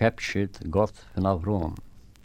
captured God vanaf room.